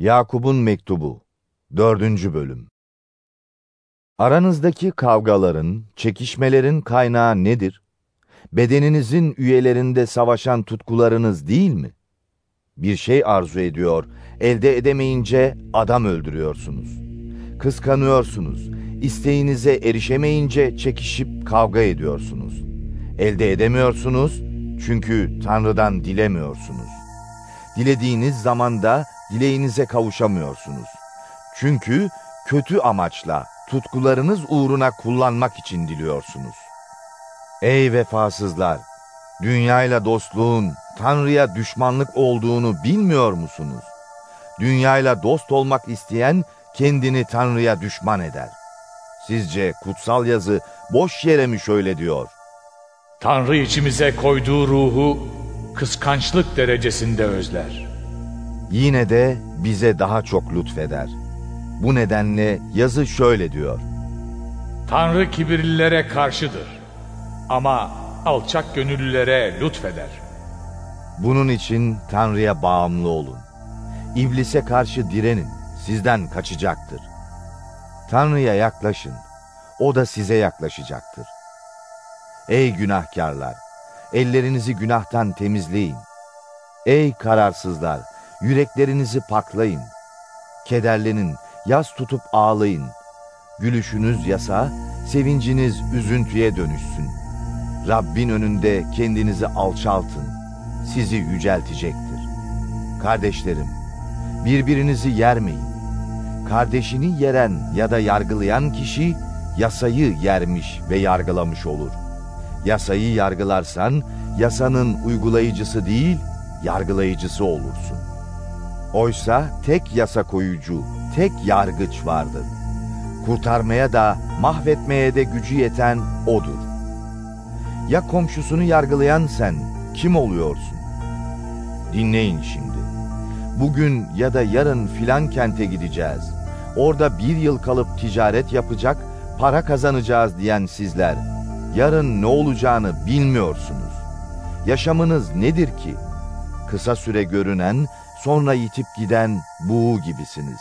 Yakup'un Mektubu 4. Bölüm Aranızdaki kavgaların, çekişmelerin kaynağı nedir? Bedeninizin üyelerinde savaşan tutkularınız değil mi? Bir şey arzu ediyor, elde edemeyince adam öldürüyorsunuz. Kıskanıyorsunuz, isteğinize erişemeyince çekişip kavga ediyorsunuz. Elde edemiyorsunuz çünkü Tanrı'dan dilemiyorsunuz. Dilediğiniz zamanda dileğinize kavuşamıyorsunuz. Çünkü kötü amaçla, tutkularınız uğruna kullanmak için diliyorsunuz. Ey vefasızlar! Dünyayla dostluğun, Tanrı'ya düşmanlık olduğunu bilmiyor musunuz? Dünyayla dost olmak isteyen kendini Tanrı'ya düşman eder. Sizce kutsal yazı boş yere mi şöyle diyor? Tanrı içimize koyduğu ruhu kıskançlık derecesinde özler. Yine de bize daha çok lütfeder. Bu nedenle yazı şöyle diyor. Tanrı kibirlilere karşıdır ama alçak gönüllülere lütfeder. Bunun için Tanrı'ya bağımlı olun. İblise karşı direnin, sizden kaçacaktır. Tanrı'ya yaklaşın, o da size yaklaşacaktır. Ey günahkarlar, ellerinizi günahtan temizleyin. Ey kararsızlar, yüreklerinizi paklayın. Kederlenin, yas tutup ağlayın. Gülüşünüz yasa, sevinciniz üzüntüye dönüşsün. Rabbin önünde kendinizi alçaltın, sizi yüceltecektir. Kardeşlerim, birbirinizi yermeyin. Kardeşini yeren ya da yargılayan kişi, yasayı yermiş ve yargılamış olur. Yasayı yargılarsan, yasanın uygulayıcısı değil, yargılayıcısı olursun. Oysa tek yasa koyucu, tek yargıç vardır. Kurtarmaya da, mahvetmeye de gücü yeten O'dur. Ya komşusunu yargılayan sen, kim oluyorsun? Dinleyin şimdi. Bugün ya da yarın filan kente gideceğiz. Orada bir yıl kalıp ticaret yapacak, para kazanacağız diyen sizler, yarın ne olacağını bilmiyorsunuz. Yaşamınız nedir ki? Kısa süre görünen, sonra yitip giden buğu gibisiniz.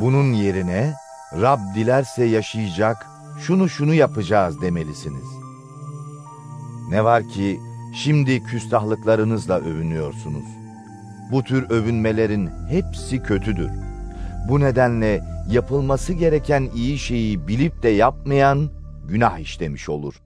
Bunun yerine Rab dilerse yaşayacak, şunu şunu yapacağız demelisiniz. Ne var ki şimdi küstahlıklarınızla övünüyorsunuz. Bu tür övünmelerin hepsi kötüdür. Bu nedenle yapılması gereken iyi şeyi bilip de yapmayan günah işlemiş olur.